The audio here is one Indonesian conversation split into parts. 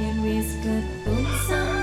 Yen wis ketun sang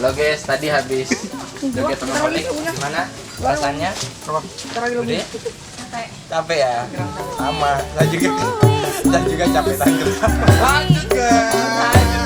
Lo guys, tadi habis joget sama Holik gimana rasanya? Gede? Capek. Ya? Sama, saya juga saya juga capek tanggung Lanjut guys.